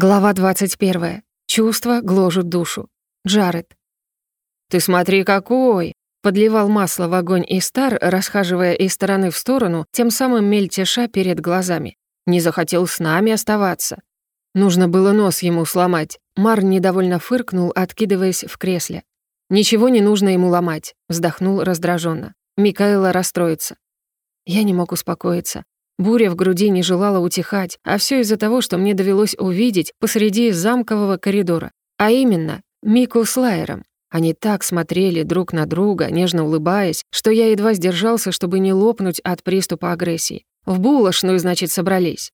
Глава 21. Чувства гложут душу. Джаред. «Ты смотри, какой!» Подливал масло в огонь Истар, расхаживая из стороны в сторону, тем самым мельтеша перед глазами. Не захотел с нами оставаться. Нужно было нос ему сломать. Мар недовольно фыркнул, откидываясь в кресле. «Ничего не нужно ему ломать», — вздохнул раздраженно. Микаэла расстроится. Я не мог успокоиться. Буря в груди не желала утихать, а все из-за того, что мне довелось увидеть посреди замкового коридора. А именно, Мику с Лайером. Они так смотрели друг на друга, нежно улыбаясь, что я едва сдержался, чтобы не лопнуть от приступа агрессии. В булочную, значит, собрались.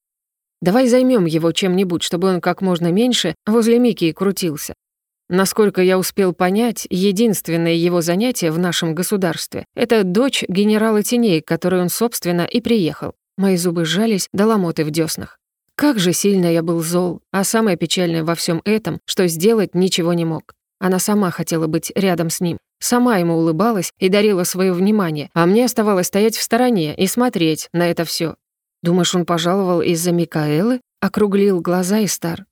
Давай займем его чем-нибудь, чтобы он как можно меньше возле Мики крутился. Насколько я успел понять, единственное его занятие в нашем государстве — это дочь генерала теней, к которой он, собственно, и приехал. Мои зубы сжались до ломоты в дёснах. Как же сильно я был зол, а самое печальное во всем этом, что сделать ничего не мог. Она сама хотела быть рядом с ним, сама ему улыбалась и дарила свое внимание, а мне оставалось стоять в стороне и смотреть на это все. «Думаешь, он пожаловал из-за Микаэлы?» — округлил глаза и стар.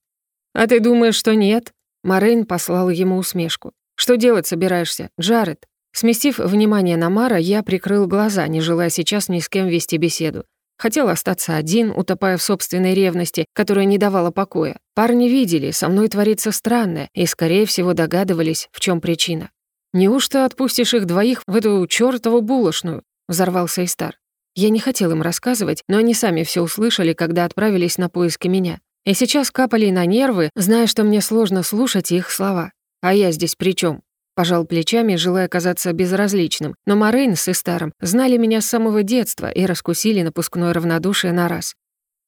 «А ты думаешь, что нет?» Морейн послал ему усмешку. «Что делать собираешься, Джаред?» Сместив внимание на Мара, я прикрыл глаза, не желая сейчас ни с кем вести беседу. Хотел остаться один, утопая в собственной ревности, которая не давала покоя. Парни видели, со мной творится странное, и, скорее всего, догадывались, в чем причина. «Неужто отпустишь их двоих в эту чёртову булочную?» — взорвался Истар. Я не хотел им рассказывать, но они сами все услышали, когда отправились на поиски меня. И сейчас капали на нервы, зная, что мне сложно слушать их слова. А я здесь при чем? Пожал плечами, желая казаться безразличным, но Морейн с Истаром знали меня с самого детства и раскусили напускное равнодушие на раз.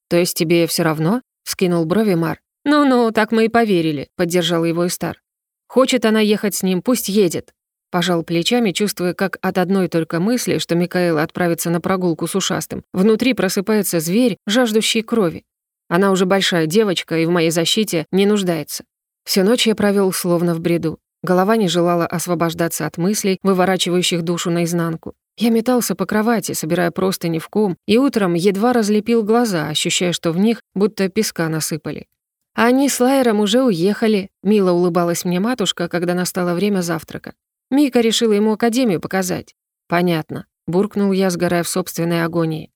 «То есть тебе все равно?» — скинул брови Мар. «Ну-ну, так мы и поверили», — поддержал его Истар. «Хочет она ехать с ним, пусть едет». Пожал плечами, чувствуя, как от одной только мысли, что Микаэл отправится на прогулку с ушастым, внутри просыпается зверь, жаждущий крови. Она уже большая девочка и в моей защите не нуждается. Всю ночь я провел словно в бреду. Голова не желала освобождаться от мыслей, выворачивающих душу наизнанку. Я метался по кровати, собирая простыни в ком, и утром едва разлепил глаза, ощущая, что в них будто песка насыпали. А они с Лайером уже уехали, мило улыбалась мне матушка, когда настало время завтрака. Мика решила ему академию показать. Понятно, буркнул я, сгорая в собственной агонии.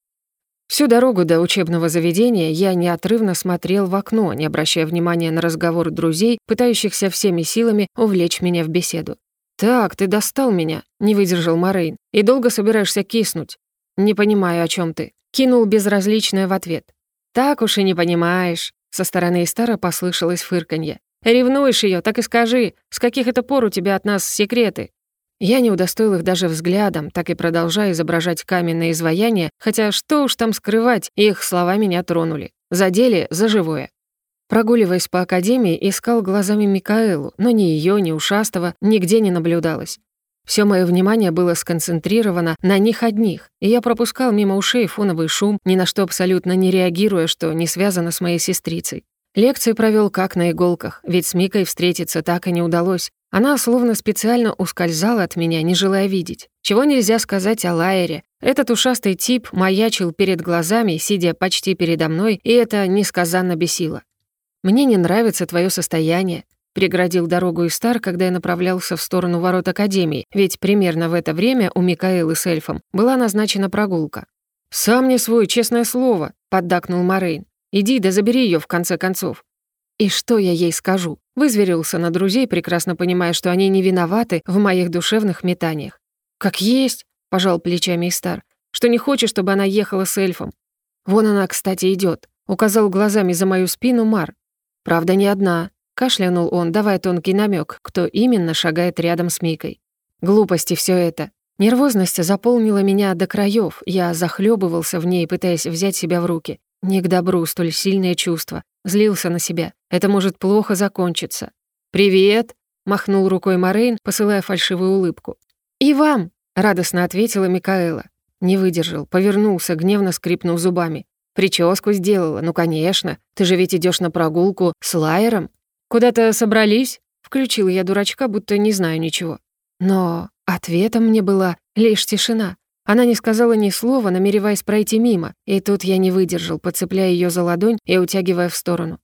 Всю дорогу до учебного заведения я неотрывно смотрел в окно, не обращая внимания на разговор друзей, пытающихся всеми силами увлечь меня в беседу. «Так, ты достал меня», — не выдержал Морейн. «И долго собираешься киснуть?» «Не понимаю, о чем ты», — кинул безразличное в ответ. «Так уж и не понимаешь», — со стороны Истара послышалось фырканье. «Ревнуешь ее, так и скажи, с каких это пор у тебя от нас секреты?» Я не удостоил их даже взглядом, так и продолжая изображать каменное изваяние, хотя что уж там скрывать, их слова меня тронули. Задели за живое. Прогуливаясь по академии, искал глазами Микаэлу, но ни ее, ни Ушастого нигде не наблюдалось. Все мое внимание было сконцентрировано на них одних, и я пропускал мимо ушей фоновый шум, ни на что абсолютно не реагируя, что не связано с моей сестрицей. Лекции провел как на иголках, ведь с Микой встретиться так и не удалось. Она словно специально ускользала от меня, не желая видеть. Чего нельзя сказать о Лайере. Этот ушастый тип маячил перед глазами, сидя почти передо мной, и это несказанно бесило. «Мне не нравится твое состояние», — преградил дорогу Истар, когда я направлялся в сторону ворот Академии, ведь примерно в это время у Микаэлы с эльфом была назначена прогулка. «Сам не свой, честное слово», — поддакнул Морейн. «Иди да забери ее в конце концов». И что я ей скажу? Вызверился на друзей, прекрасно понимая, что они не виноваты в моих душевных метаниях. «Как есть», — пожал плечами Истар, «что не хочешь, чтобы она ехала с эльфом. Вон она, кстати, идет. указал глазами за мою спину Мар. «Правда, не одна», — кашлянул он, давая тонкий намек, кто именно шагает рядом с Микой. «Глупости все это. Нервозность заполнила меня до краев. Я захлебывался в ней, пытаясь взять себя в руки. Не к добру столь сильное чувство. Злился на себя. Это может плохо закончиться. «Привет!» — махнул рукой Морейн, посылая фальшивую улыбку. «И вам!» — радостно ответила Микаэла. Не выдержал, повернулся, гневно скрипнув зубами. «Прическу сделала, ну, конечно. Ты же ведь идешь на прогулку с Лайером. Куда-то собрались?» Включил я дурачка, будто не знаю ничего. Но ответом мне была лишь тишина. Она не сказала ни слова, намереваясь пройти мимо, и тут я не выдержал, подцепляя ее за ладонь и утягивая в сторону.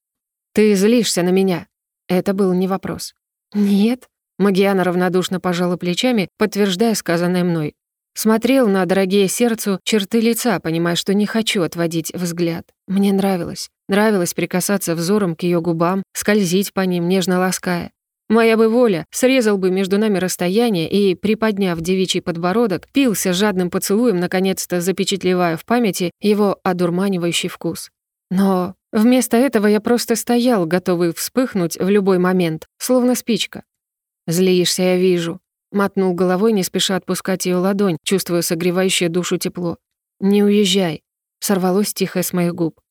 «Ты злишься на меня?» Это был не вопрос. «Нет». Магиана равнодушно пожала плечами, подтверждая сказанное мной. Смотрел на дорогие сердцу черты лица, понимая, что не хочу отводить взгляд. Мне нравилось. Нравилось прикасаться взором к ее губам, скользить по ним, нежно лаская. Моя бы воля срезал бы между нами расстояние и, приподняв девичий подбородок, пился жадным поцелуем, наконец-то запечатлевая в памяти его одурманивающий вкус. Но вместо этого я просто стоял, готовый вспыхнуть в любой момент, словно спичка. «Злишься, я вижу», — мотнул головой, не спеша отпускать ее ладонь, чувствуя согревающее душу тепло. «Не уезжай», — сорвалось тихо с моих губ.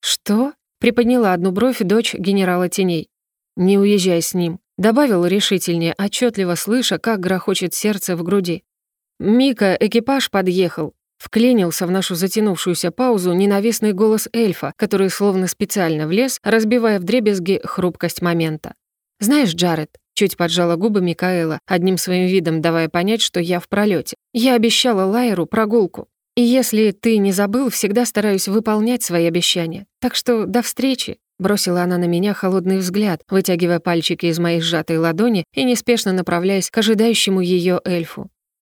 «Что?» — приподняла одну бровь дочь генерала теней. «Не уезжай с ним», Добавил решительнее, отчетливо слыша, как грохочет сердце в груди. «Мика, экипаж подъехал!» Вклинился в нашу затянувшуюся паузу ненавистный голос эльфа, который словно специально влез, разбивая вдребезги хрупкость момента. «Знаешь, Джаред», — чуть поджала губы Микаэла, одним своим видом давая понять, что я в пролете. «Я обещала Лайеру прогулку. И если ты не забыл, всегда стараюсь выполнять свои обещания. Так что до встречи!» Бросила она на меня холодный взгляд, вытягивая пальчики из моей сжатой ладони и неспешно направляясь к ожидающему ее эльфу.